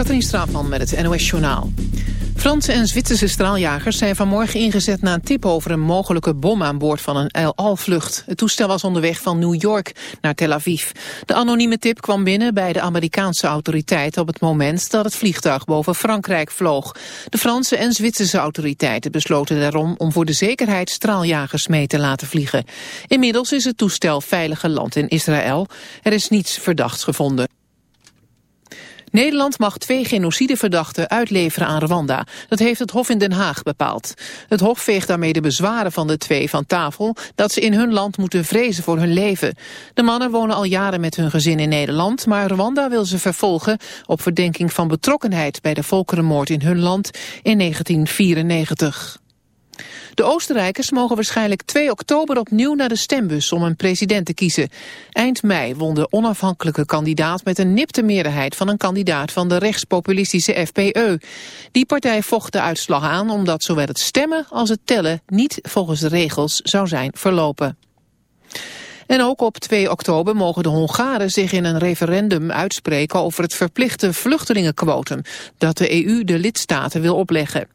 Katrien Straatman met het NOS Journaal. Franse en Zwitserse straaljagers zijn vanmorgen ingezet na een tip over een mogelijke bom aan boord van een El Al-vlucht. Het toestel was onderweg van New York naar Tel Aviv. De anonieme tip kwam binnen bij de Amerikaanse autoriteiten op het moment dat het vliegtuig boven Frankrijk vloog. De Franse en Zwitserse autoriteiten besloten daarom om voor de zekerheid straaljagers mee te laten vliegen. Inmiddels is het toestel veilig geland in Israël. Er is niets verdachts gevonden. Nederland mag twee genocideverdachten uitleveren aan Rwanda. Dat heeft het Hof in Den Haag bepaald. Het Hof veegt daarmee de bezwaren van de twee van tafel... dat ze in hun land moeten vrezen voor hun leven. De mannen wonen al jaren met hun gezin in Nederland... maar Rwanda wil ze vervolgen op verdenking van betrokkenheid... bij de volkerenmoord in hun land in 1994. De Oostenrijkers mogen waarschijnlijk 2 oktober opnieuw naar de stembus om een president te kiezen. Eind mei won de onafhankelijke kandidaat met een nipte meerderheid van een kandidaat van de rechtspopulistische FPE. Die partij vocht de uitslag aan omdat zowel het stemmen als het tellen niet volgens de regels zou zijn verlopen. En ook op 2 oktober mogen de Hongaren zich in een referendum uitspreken over het verplichte vluchtelingenquotum dat de EU de lidstaten wil opleggen.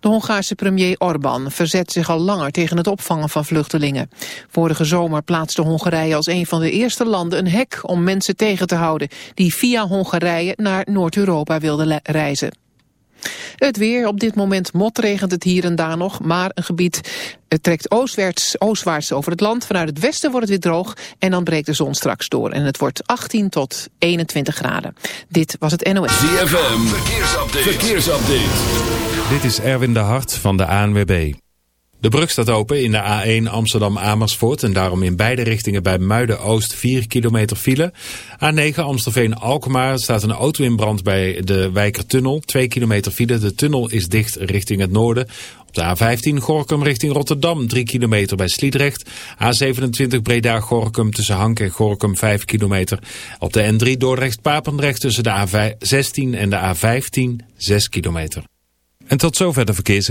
De Hongaarse premier Orbán verzet zich al langer tegen het opvangen van vluchtelingen. Vorige zomer plaatste Hongarije als een van de eerste landen een hek om mensen tegen te houden die via Hongarije naar Noord-Europa wilden reizen. Het weer, op dit moment motregent het hier en daar nog, maar een gebied het trekt oostwaarts, oostwaarts over het land. Vanuit het westen wordt het weer droog en dan breekt de zon straks door. En het wordt 18 tot 21 graden. Dit was het NOS. ZFM, verkeersupdate. verkeersupdate. Dit is Erwin de Hart van de ANWB. De brug staat open in de A1 Amsterdam-Amersfoort en daarom in beide richtingen bij Muiden-Oost 4 kilometer file. A9 Amstelveen-Alkmaar staat een auto in brand bij de Wijkertunnel, 2 kilometer file. De tunnel is dicht richting het noorden. Op de A15 Gorkum richting Rotterdam, 3 kilometer bij Sliedrecht. A27 Breda-Gorkum tussen Hank en Gorkum, 5 kilometer. Op de N3 Dordrecht-Papendrecht tussen de A16 en de A15, 6 kilometer. En tot zover de verkeers.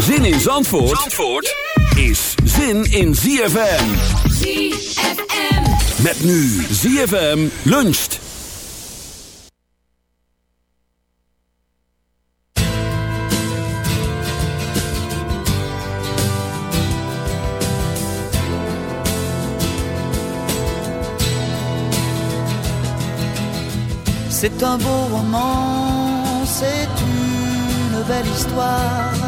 Zin in Zandvoort, Zandvoort is zin in ZFM. ZFM. Met nu ZFM luncht. C'est un beau roman, c'est une belle histoire,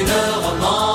une romance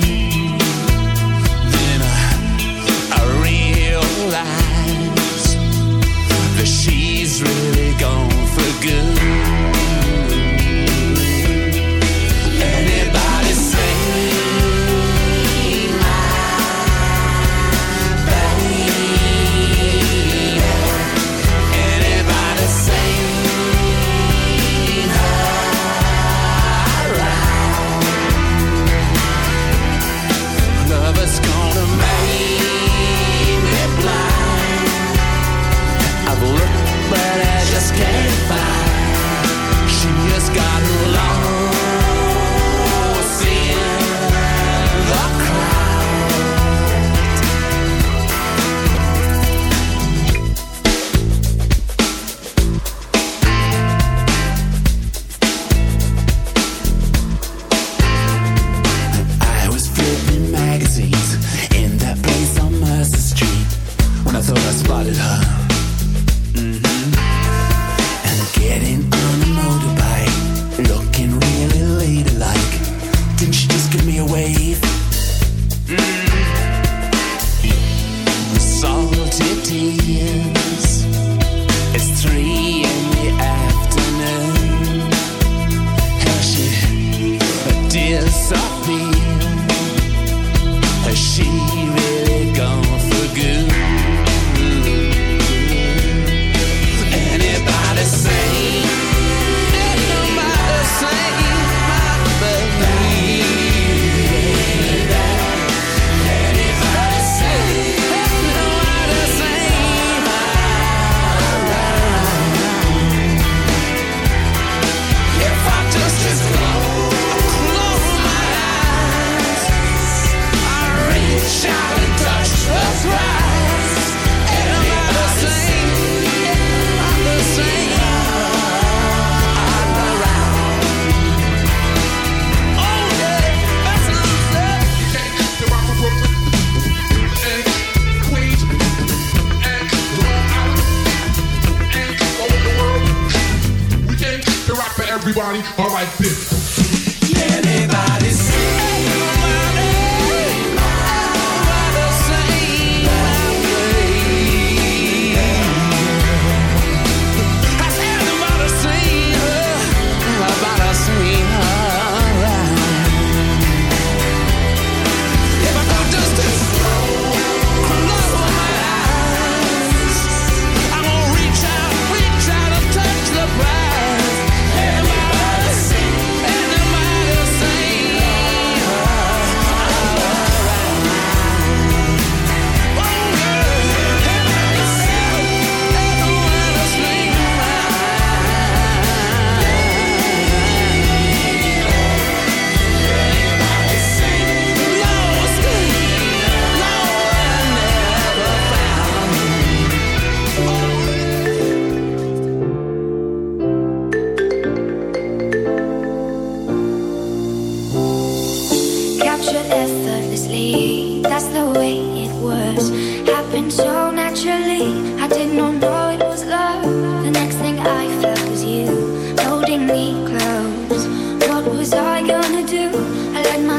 time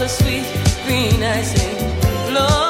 the sweet green icing. Lord.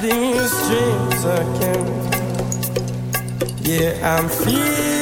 these dreams again. Yeah, I'm feeling.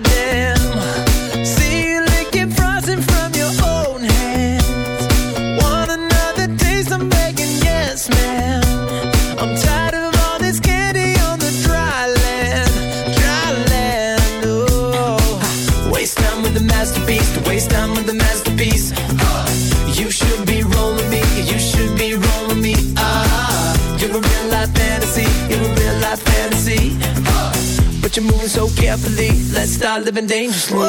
the And dangerously.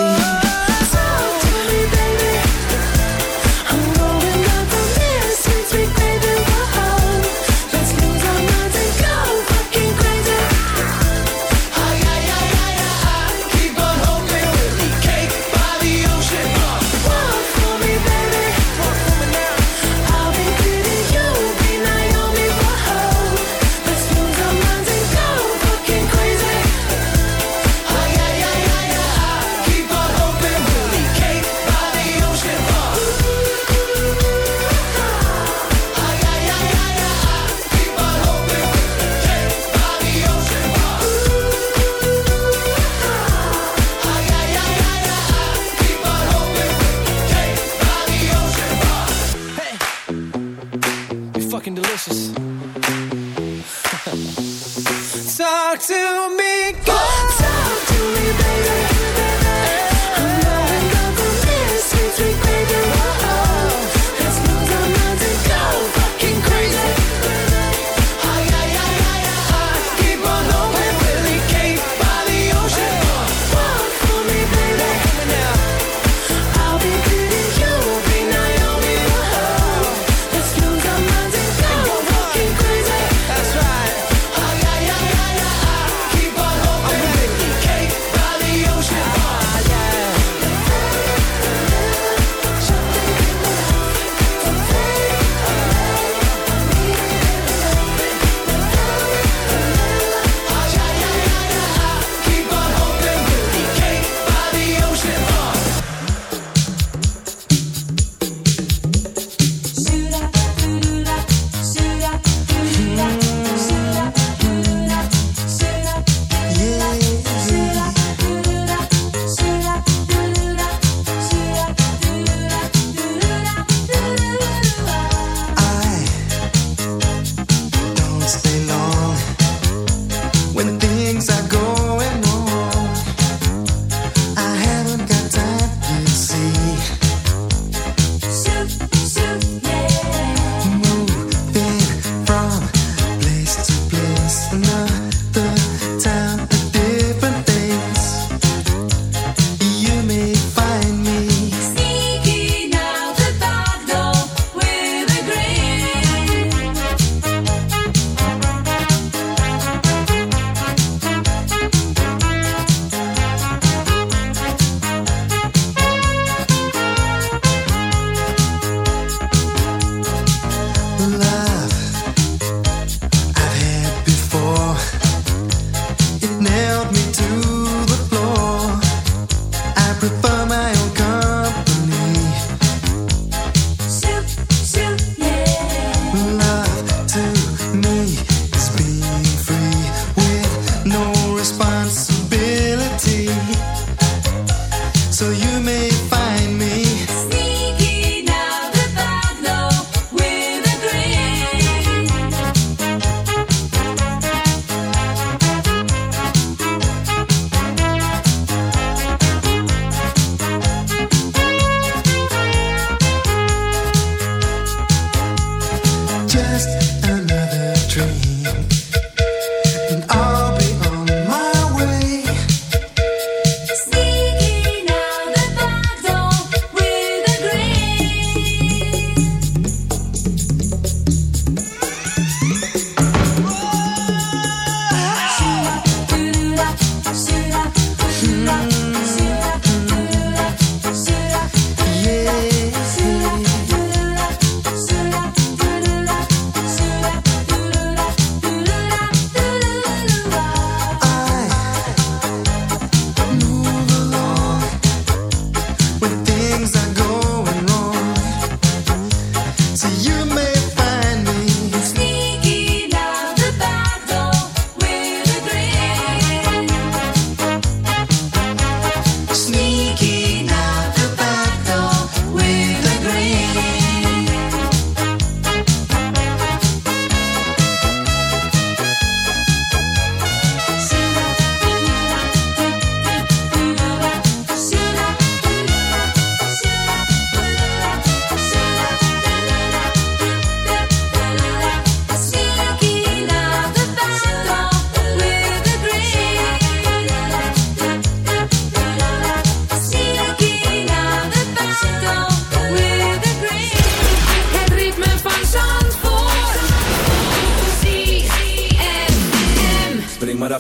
No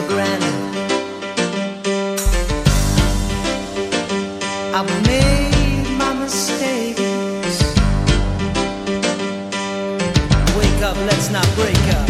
for granted. I've made my mistakes. Wake up, let's not break up.